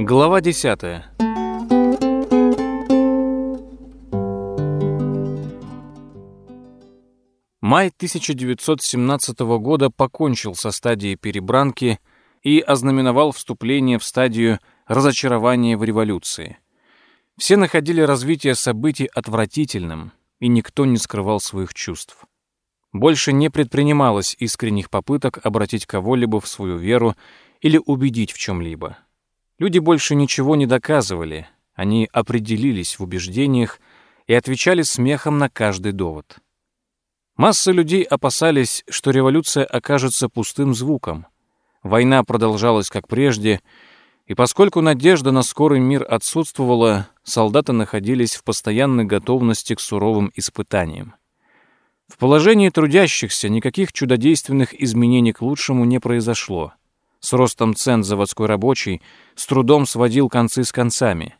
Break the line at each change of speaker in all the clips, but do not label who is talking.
Глава 10. Май 1917 года покончил со стадией перебранки и ознаменовал вступление в стадию разочарования в революции. Все находили развитие событий отвратительным, и никто не скрывал своих чувств. Больше не предпринималось искренних попыток обратить кого-либо в свою веру или убедить в чем-либо. Люди больше ничего не доказывали, они определились в убеждениях и отвечали смехом на каждый довод. Масса людей опасались, что революция окажется пустым звуком. Война продолжалась как прежде, и поскольку надежда на скорый мир отсутствовала, солдаты находились в постоянной готовности к суровым испытаниям. В положении трудящихся никаких чудодейственных изменений к лучшему не произошло. С ростом цен заводской рабочий с трудом сводил концы с концами.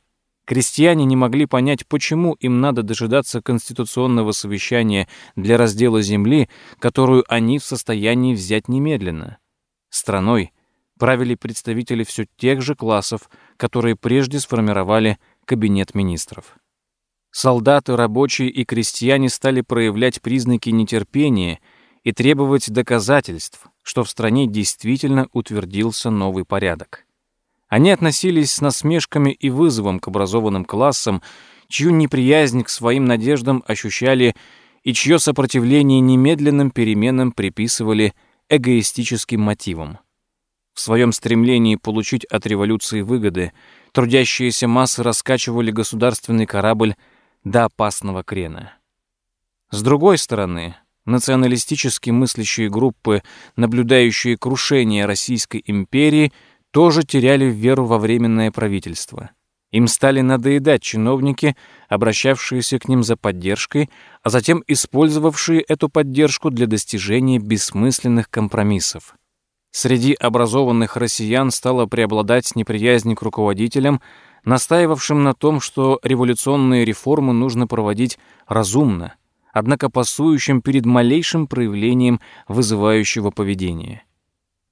Крестьяне не могли понять, почему им надо дожидаться конституционного совещания для раздела земли, которую они в состоянии взять немедленно. Страной правили представители все тех же классов, которые прежде сформировали кабинет министров. Солдаты, рабочие и крестьяне стали проявлять признаки нетерпения и требовать доказательств, что в стране действительно утвердился новый порядок. Они относились с насмешками и вызовом к образованным классам, чью неприязнь к своим надеждам ощущали и чье сопротивление немедленным переменам приписывали эгоистическим мотивам. В своем стремлении получить от революции выгоды трудящиеся массы раскачивали государственный корабль до опасного крена. С другой стороны, националистически мыслящие группы, наблюдающие крушение Российской империи, тоже теряли веру во временное правительство. Им стали надоедать чиновники, обращавшиеся к ним за поддержкой, а затем использовавшие эту поддержку для достижения бессмысленных компромиссов. Среди образованных россиян стала преобладать неприязнь к руководителям, настаивавшим на том, что революционные реформы нужно проводить разумно, однако пасующим перед малейшим проявлением вызывающего поведения.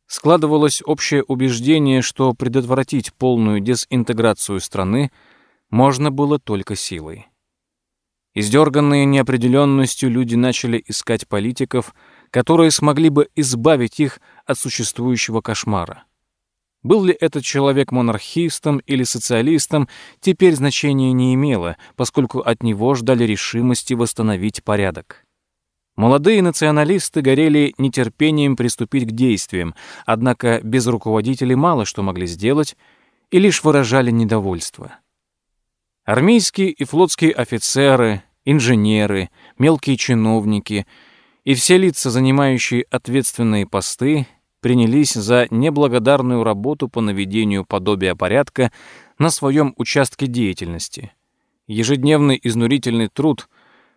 Складывалось общее убеждение, что предотвратить полную дезинтеграцию страны можно было только силой. Издерганные неопределенностью люди начали искать политиков, которые смогли бы избавить их от существующего кошмара. Был ли этот человек монархистом или социалистом, теперь значения не имело, поскольку от него ждали решимости восстановить порядок. Молодые националисты горели нетерпением приступить к действиям, однако без руководителей мало что могли сделать и лишь выражали недовольство. Армейские и флотские офицеры, инженеры, мелкие чиновники и все лица, занимающие ответственные посты, принялись за неблагодарную работу по наведению подобия порядка на своем участке деятельности. Ежедневный изнурительный труд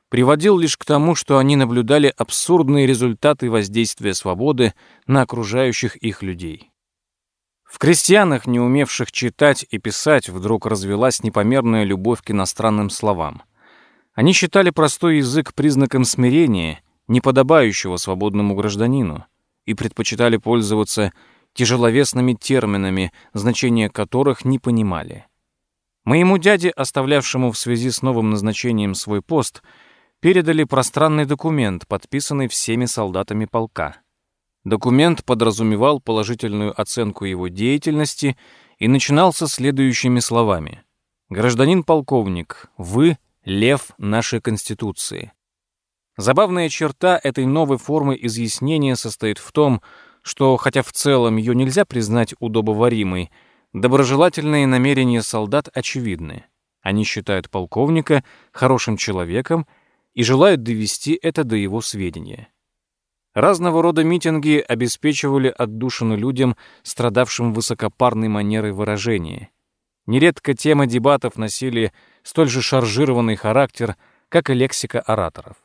приводил лишь к тому, что они наблюдали абсурдные результаты воздействия свободы на окружающих их людей. В крестьянах, не умевших читать и писать, вдруг развелась непомерная любовь к иностранным словам. Они считали простой язык признаком смирения, неподобающего свободному гражданину и предпочитали пользоваться тяжеловесными терминами, значения которых не понимали. Моему дяде, оставлявшему в связи с новым назначением свой пост, передали пространный документ, подписанный всеми солдатами полка. Документ подразумевал положительную оценку его деятельности и начинался следующими словами. «Гражданин полковник, вы — лев нашей Конституции. Забавная черта этой новой формы изъяснения состоит в том, что, хотя в целом ее нельзя признать удобоваримой, доброжелательные намерения солдат очевидны. Они считают полковника хорошим человеком и желают довести это до его сведения. Разного рода митинги обеспечивали отдушину людям, страдавшим высокопарной манерой выражения. Нередко темы дебатов носили столь же шаржированный характер, как и лексика ораторов.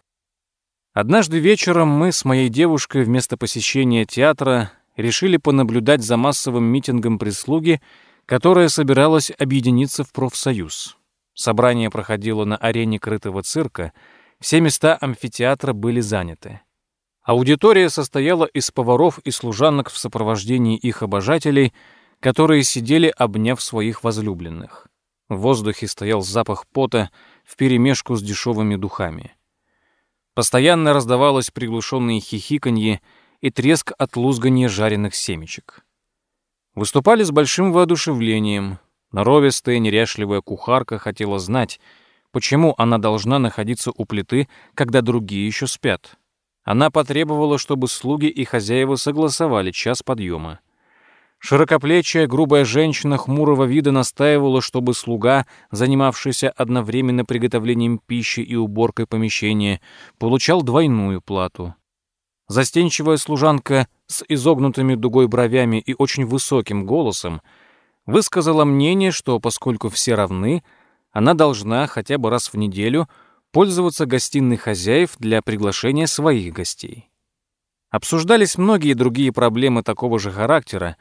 Однажды вечером мы с моей девушкой вместо посещения театра решили понаблюдать за массовым митингом прислуги, которая собиралась объединиться в профсоюз. Собрание проходило на арене крытого цирка, все места амфитеатра были заняты. Аудитория состояла из поваров и служанок в сопровождении их обожателей, которые сидели, обняв своих возлюбленных. В воздухе стоял запах пота вперемешку с дешевыми духами. Постоянно раздавалось приглушенные хихиканье и треск от лузгания жареных семечек. Выступали с большим воодушевлением. Норовистая, неряшливая кухарка хотела знать, почему она должна находиться у плиты, когда другие еще спят. Она потребовала, чтобы слуги и хозяева согласовали час подъема. Широкоплечая, грубая женщина хмурого вида настаивала, чтобы слуга, занимавшийся одновременно приготовлением пищи и уборкой помещения, получал двойную плату. Застенчивая служанка с изогнутыми дугой бровями и очень высоким голосом высказала мнение, что поскольку все равны, она должна хотя бы раз в неделю пользоваться гостиной хозяев для приглашения своих гостей. Обсуждались многие другие проблемы такого же характера,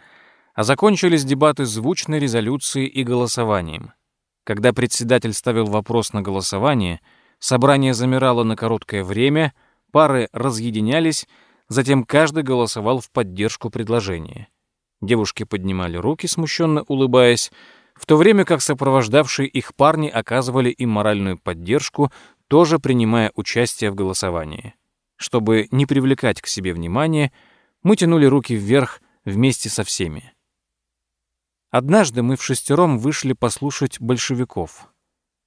а закончились дебаты звучной резолюцией и голосованием. Когда председатель ставил вопрос на голосование, собрание замирало на короткое время, пары разъединялись, затем каждый голосовал в поддержку предложения. Девушки поднимали руки, смущенно улыбаясь, в то время как сопровождавшие их парни оказывали им моральную поддержку, тоже принимая участие в голосовании. Чтобы не привлекать к себе внимания, мы тянули руки вверх вместе со всеми. Однажды мы в шестером вышли послушать большевиков.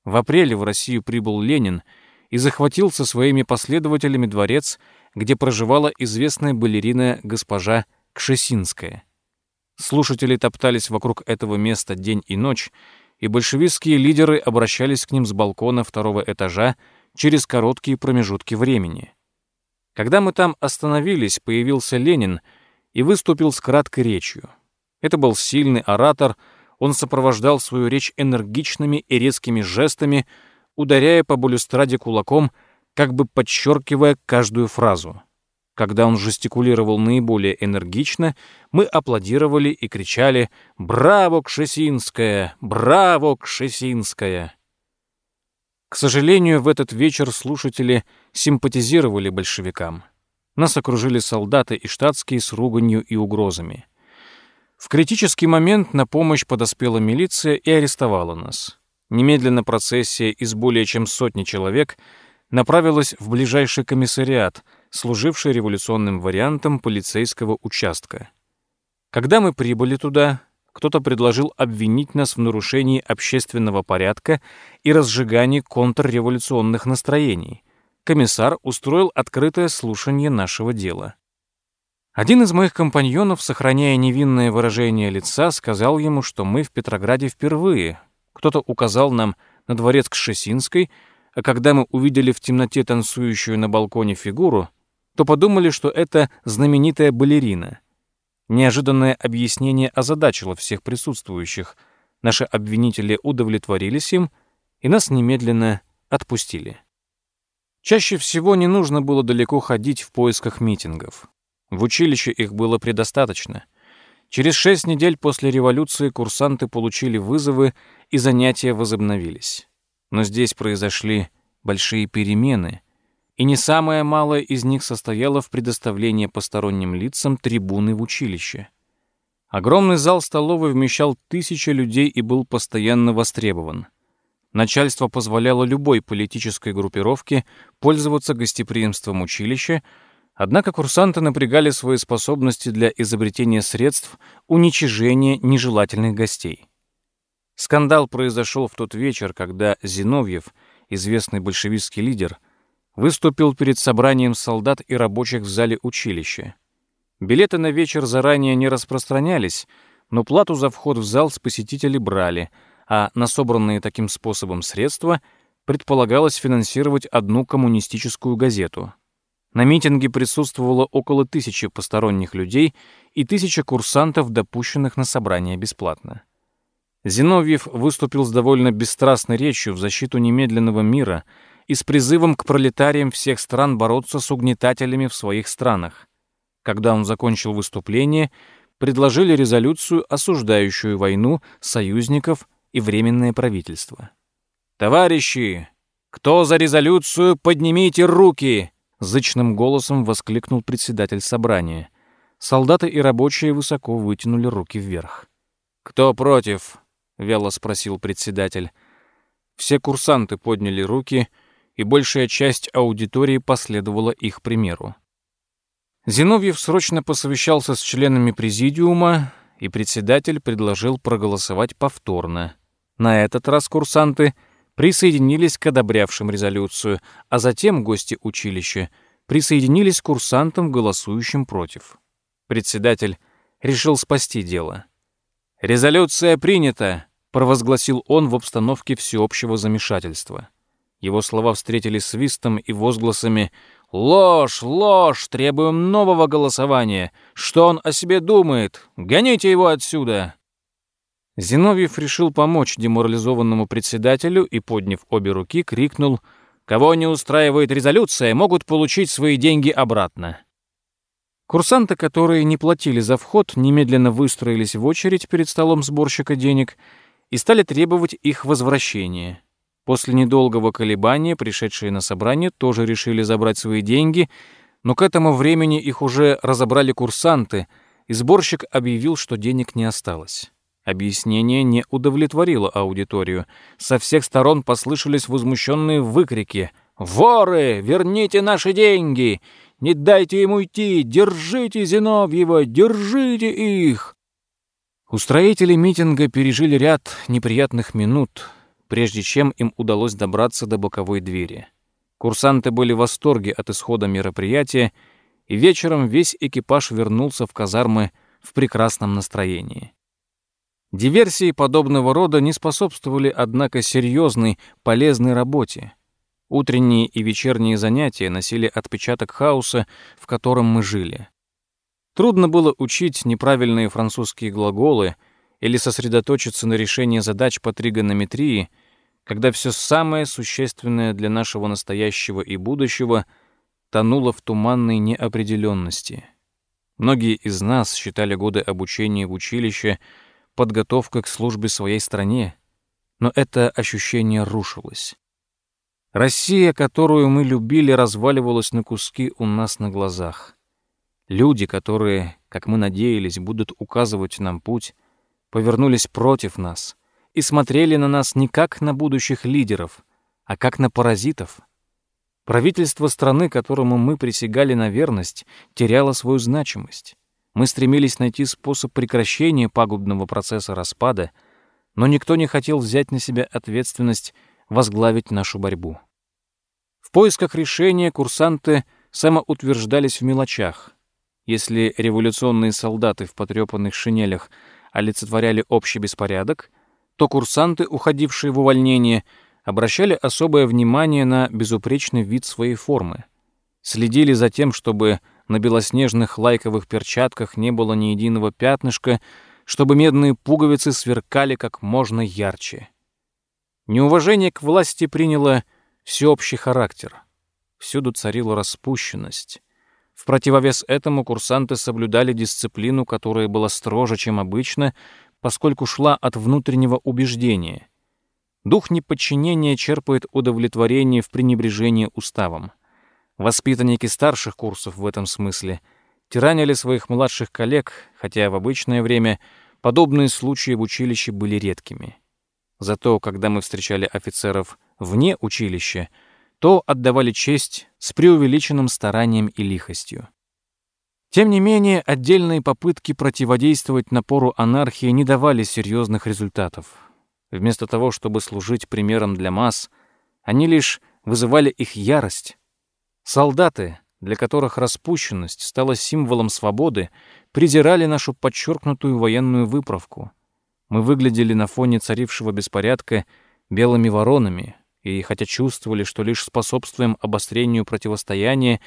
В апреле в Россию прибыл Ленин и захватил со своими последователями дворец, где проживала известная балерина госпожа Кшесинская. Слушатели топтались вокруг этого места день и ночь, и большевистские лидеры обращались к ним с балкона второго этажа через короткие промежутки времени. Когда мы там остановились, появился Ленин и выступил с краткой речью. Это был сильный оратор, он сопровождал свою речь энергичными и резкими жестами, ударяя по балюстраде кулаком, как бы подчеркивая каждую фразу. Когда он жестикулировал наиболее энергично, мы аплодировали и кричали «Браво, Кшесинская! Браво, Кшесинская!». К сожалению, в этот вечер слушатели симпатизировали большевикам. Нас окружили солдаты и штатские с руганью и угрозами. В критический момент на помощь подоспела милиция и арестовала нас. Немедленно процессия из более чем сотни человек направилась в ближайший комиссариат, служивший революционным вариантом полицейского участка. Когда мы прибыли туда, кто-то предложил обвинить нас в нарушении общественного порядка и разжигании контрреволюционных настроений. Комиссар устроил открытое слушание нашего дела. Один из моих компаньонов, сохраняя невинное выражение лица, сказал ему, что мы в Петрограде впервые. Кто-то указал нам на дворец Кшесинской, а когда мы увидели в темноте танцующую на балконе фигуру, то подумали, что это знаменитая балерина. Неожиданное объяснение озадачило всех присутствующих. Наши обвинители удовлетворились им, и нас немедленно отпустили. Чаще всего не нужно было далеко ходить в поисках митингов. В училище их было предостаточно. Через шесть недель после революции курсанты получили вызовы, и занятия возобновились. Но здесь произошли большие перемены, и не самое малое из них состояло в предоставлении посторонним лицам трибуны в училище. Огромный зал столовой вмещал тысячи людей и был постоянно востребован. Начальство позволяло любой политической группировке пользоваться гостеприимством училища, Однако курсанты напрягали свои способности для изобретения средств уничижения нежелательных гостей. Скандал произошел в тот вечер, когда Зиновьев, известный большевистский лидер, выступил перед собранием солдат и рабочих в зале училища. Билеты на вечер заранее не распространялись, но плату за вход в зал с посетителей брали, а на собранные таким способом средства предполагалось финансировать одну коммунистическую газету — на митинге присутствовало около тысячи посторонних людей и тысяча курсантов, допущенных на собрание бесплатно. Зиновьев выступил с довольно бесстрастной речью в защиту немедленного мира и с призывом к пролетариям всех стран бороться с угнетателями в своих странах. Когда он закончил выступление, предложили резолюцию, осуждающую войну, союзников и Временное правительство. «Товарищи, кто за резолюцию, поднимите руки!» — зычным голосом воскликнул председатель собрания. Солдаты и рабочие высоко вытянули руки вверх. «Кто против?» — вяло спросил председатель. Все курсанты подняли руки, и большая часть аудитории последовала их примеру. Зиновьев срочно посовещался с членами президиума, и председатель предложил проголосовать повторно. На этот раз курсанты присоединились к одобрявшим резолюцию, а затем гости училища присоединились к курсантам, голосующим против. Председатель решил спасти дело. «Резолюция принята!» — провозгласил он в обстановке всеобщего замешательства. Его слова встретили свистом и возгласами «Ложь! Ложь! Требуем нового голосования! Что он о себе думает? Гоните его отсюда!» Зиновьев решил помочь деморализованному председателю и, подняв обе руки, крикнул «Кого не устраивает резолюция, могут получить свои деньги обратно». Курсанты, которые не платили за вход, немедленно выстроились в очередь перед столом сборщика денег и стали требовать их возвращения. После недолгого колебания пришедшие на собрание тоже решили забрать свои деньги, но к этому времени их уже разобрали курсанты, и сборщик объявил, что денег не осталось. Объяснение не удовлетворило аудиторию. Со всех сторон послышались возмущенные выкрики «Воры! Верните наши деньги! Не дайте им уйти! Держите Зиновьева! Держите их!» Устроители митинга пережили ряд неприятных минут, прежде чем им удалось добраться до боковой двери. Курсанты были в восторге от исхода мероприятия, и вечером весь экипаж вернулся в казармы в прекрасном настроении. Диверсии подобного рода не способствовали, однако, серьезной, полезной работе. Утренние и вечерние занятия носили отпечаток хаоса, в котором мы жили. Трудно было учить неправильные французские глаголы или сосредоточиться на решении задач по тригонометрии, когда все самое существенное для нашего настоящего и будущего тонуло в туманной неопределенности. Многие из нас считали годы обучения в училище подготовкой к службе своей стране, но это ощущение рушилось. Россия, которую мы любили, разваливалась на куски у нас на глазах. Люди, которые, как мы надеялись, будут указывать нам путь, повернулись против нас и смотрели на нас не как на будущих лидеров, а как на паразитов. Правительство страны, которому мы присягали на верность, теряло свою значимость. Мы стремились найти способ прекращения пагубного процесса распада, но никто не хотел взять на себя ответственность возглавить нашу борьбу. В поисках решения курсанты самоутверждались в мелочах. Если революционные солдаты в потрепанных шинелях олицетворяли общий беспорядок, то курсанты, уходившие в увольнение, обращали особое внимание на безупречный вид своей формы. Следили за тем, чтобы на белоснежных лайковых перчатках не было ни единого пятнышка, чтобы медные пуговицы сверкали как можно ярче. Неуважение к власти приняло всеобщий характер. Всюду царила распущенность. В противовес этому курсанты соблюдали дисциплину, которая была строже, чем обычно, поскольку шла от внутреннего убеждения. Дух неподчинения черпает удовлетворение в пренебрежении уставом. Воспитанники старших курсов в этом смысле тиранили своих младших коллег, хотя в обычное время подобные случаи в училище были редкими. Зато, когда мы встречали офицеров вне училища, то отдавали честь с преувеличенным старанием и лихостью. Тем не менее, отдельные попытки противодействовать напору анархии не давали серьезных результатов. Вместо того, чтобы служить примером для масс, они лишь вызывали их ярость. Солдаты, для которых распущенность стала символом свободы, презирали нашу подчеркнутую военную выправку. Мы выглядели на фоне царившего беспорядка белыми воронами, и хотя чувствовали, что лишь способствуем обострению противостояния,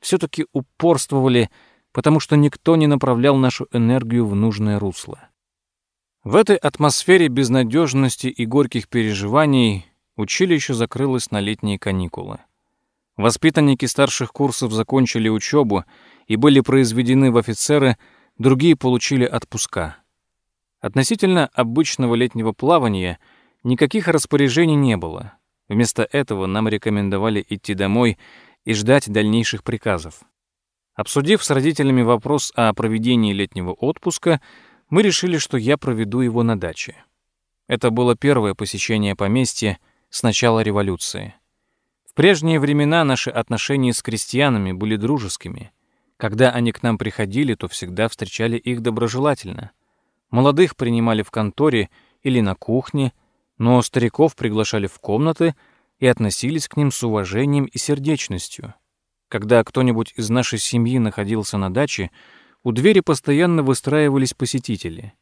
все-таки упорствовали, потому что никто не направлял нашу энергию в нужное русло. В этой атмосфере безнадежности и горьких переживаний училище закрылось на летние каникулы. Воспитанники старших курсов закончили учебу и были произведены в офицеры, другие получили отпуска. Относительно обычного летнего плавания никаких распоряжений не было. Вместо этого нам рекомендовали идти домой и ждать дальнейших приказов. Обсудив с родителями вопрос о проведении летнего отпуска, мы решили, что я проведу его на даче. Это было первое посещение поместья с начала революции. В прежние времена наши отношения с крестьянами были дружескими. Когда они к нам приходили, то всегда встречали их доброжелательно. Молодых принимали в конторе или на кухне, но стариков приглашали в комнаты и относились к ним с уважением и сердечностью. Когда кто-нибудь из нашей семьи находился на даче, у двери постоянно выстраивались посетители.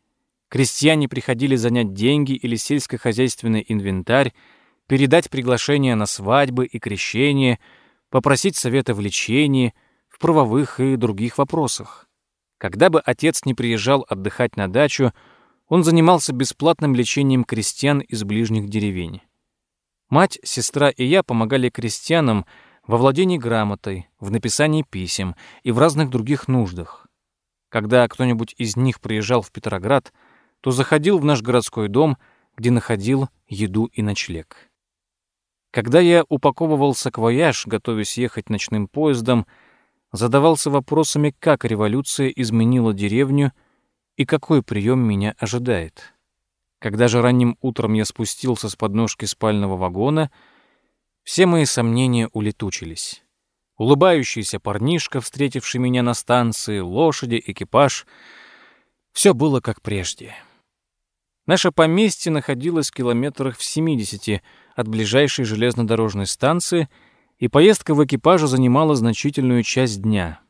Крестьяне приходили занять деньги или сельскохозяйственный инвентарь, передать приглашения на свадьбы и крещение, попросить совета в лечении, в правовых и других вопросах. Когда бы отец не приезжал отдыхать на дачу, он занимался бесплатным лечением крестьян из ближних деревень. Мать, сестра и я помогали крестьянам во владении грамотой, в написании писем и в разных других нуждах. Когда кто-нибудь из них приезжал в Петроград, то заходил в наш городской дом, где находил еду и ночлег. Когда я упаковывал саквояж, готовясь ехать ночным поездом, задавался вопросами, как революция изменила деревню и какой прием меня ожидает. Когда же ранним утром я спустился с подножки спального вагона, все мои сомнения улетучились. Улыбающийся парнишка, встретивший меня на станции, лошади, экипаж — все было как прежде. Наше поместье находилось в километрах в 70 от ближайшей железнодорожной станции, и поездка в экипаже занимала значительную часть дня.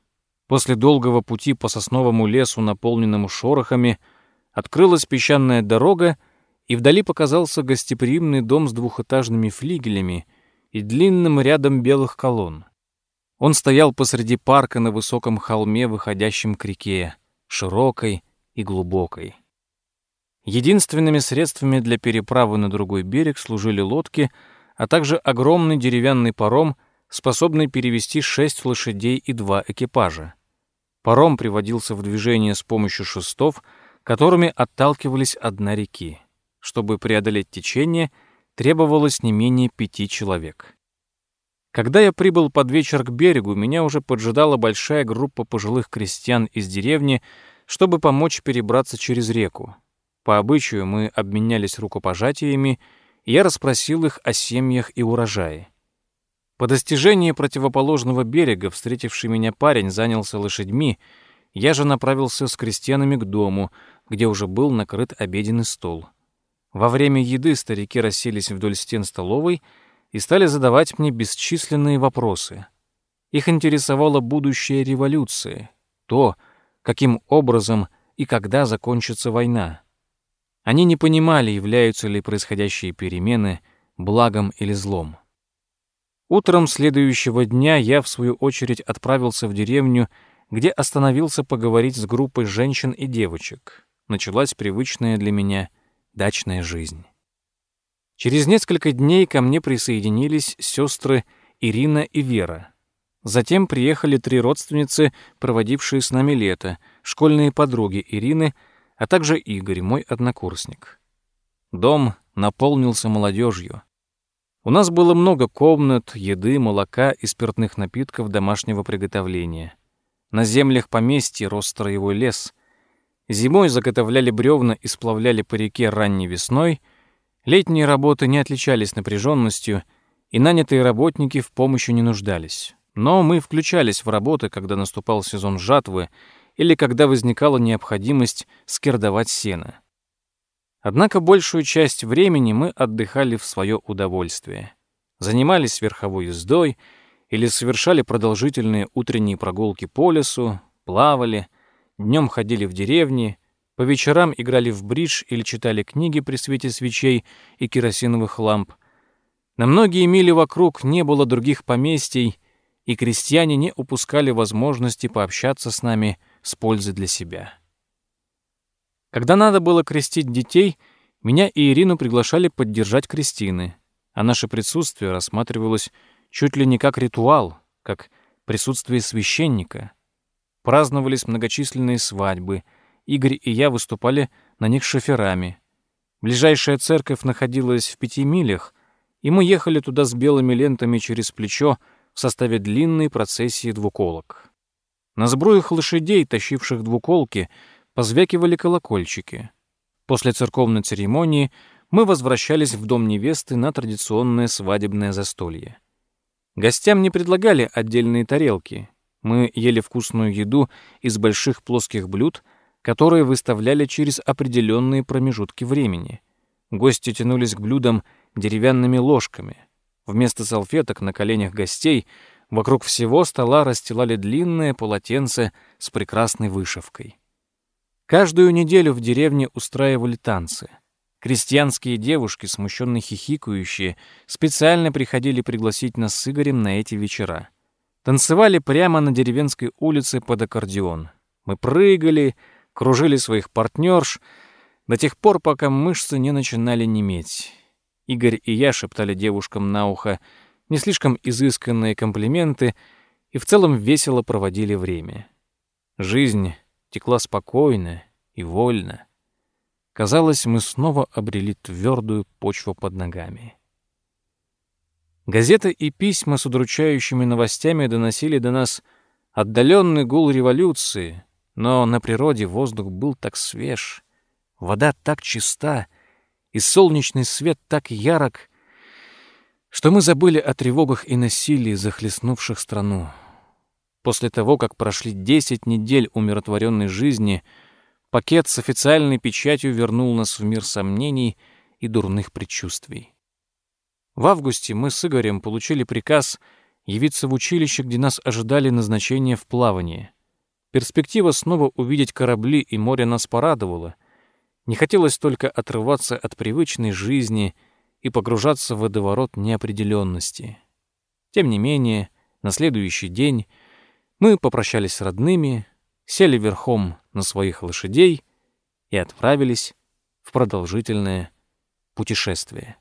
После долгого пути по сосновому лесу, наполненному шорохами, открылась песчаная дорога, и вдали показался гостеприимный дом с двухэтажными флигелями и длинным рядом белых колонн. Он стоял посреди парка на высоком холме, выходящем к реке, широкой и глубокой. Единственными средствами для переправы на другой берег служили лодки, а также огромный деревянный паром, способный перевести шесть лошадей и два экипажа. Паром приводился в движение с помощью шестов, которыми отталкивались от реки. Чтобы преодолеть течение, требовалось не менее пяти человек. Когда я прибыл под вечер к берегу, меня уже поджидала большая группа пожилых крестьян из деревни, чтобы помочь перебраться через реку. По обычаю мы обменялись рукопожатиями, и я расспросил их о семьях и урожае. По достижении противоположного берега встретивший меня парень занялся лошадьми, я же направился с крестьянами к дому, где уже был накрыт обеденный стол. Во время еды старики расселись вдоль стен столовой и стали задавать мне бесчисленные вопросы. Их интересовала будущая революция, то, каким образом и когда закончится война. Они не понимали, являются ли происходящие перемены благом или злом. Утром следующего дня я, в свою очередь, отправился в деревню, где остановился поговорить с группой женщин и девочек. Началась привычная для меня дачная жизнь. Через несколько дней ко мне присоединились сестры Ирина и Вера. Затем приехали три родственницы, проводившие с нами лето, школьные подруги Ирины — а также Игорь, мой однокурсник. Дом наполнился молодежью. У нас было много комнат, еды, молока и спиртных напитков домашнего приготовления. На землях поместья рос строевой лес. Зимой заготовляли бревна и сплавляли по реке ранней весной. Летние работы не отличались напряженностью, и нанятые работники в помощи не нуждались. Но мы включались в работы, когда наступал сезон жатвы, или когда возникала необходимость скирдовать сено. Однако большую часть времени мы отдыхали в свое удовольствие. Занимались верховой ездой или совершали продолжительные утренние прогулки по лесу, плавали, днем ходили в деревни, по вечерам играли в бридж или читали книги при свете свечей и керосиновых ламп. На многие мили вокруг не было других поместий, и крестьяне не упускали возможности пообщаться с нами – с пользой для себя. Когда надо было крестить детей, меня и Ирину приглашали поддержать крестины, а наше присутствие рассматривалось чуть ли не как ритуал, как присутствие священника. Праздновались многочисленные свадьбы, Игорь и я выступали на них шоферами. Ближайшая церковь находилась в пяти милях, и мы ехали туда с белыми лентами через плечо в составе длинной процессии двуколок. На сбруях лошадей, тащивших двуколки, Позвякивали колокольчики. После церковной церемонии мы возвращались в дом невесты на традиционное свадебное застолье. Гостям не предлагали отдельные тарелки. Мы ели вкусную еду из больших плоских блюд, которые выставляли через определенные промежутки времени. Гости тянулись к блюдам деревянными ложками. Вместо салфеток на коленях гостей вокруг всего стола расстилали длинное полотенце с прекрасной вышивкой. Каждую неделю в деревне устраивали танцы. Крестьянские девушки, смущенно хихикающие, специально приходили пригласить нас с Игорем на эти вечера. Танцевали прямо на деревенской улице под аккордеон. Мы прыгали, кружили своих партнерш до тех пор, пока мышцы не начинали неметь. Игорь и я шептали девушкам на ухо не слишком изысканные комплименты и в целом весело проводили время. Жизнь текла спокойно и вольно. Казалось, мы снова обрели твердую почву под ногами. Газеты и письма с удручающими новостями доносили до нас отдаленный гул революции, но на природе воздух был так свеж, вода так чиста, и солнечный свет так ярок, что мы забыли о тревогах и насилии, захлестнувших страну. После того, как прошли десять недель умиротворенной жизни — Пакет с официальной печатью вернул нас в мир сомнений и дурных предчувствий. В августе мы с Игорем получили приказ явиться в училище, где нас ожидали назначения в плавание. Перспектива снова увидеть корабли и море нас порадовала. Не хотелось только отрываться от привычной жизни и погружаться в водоворот неопределенности. Тем не менее, на следующий день мы попрощались с родными, сели верхом на своих лошадей и отправились в продолжительное путешествие.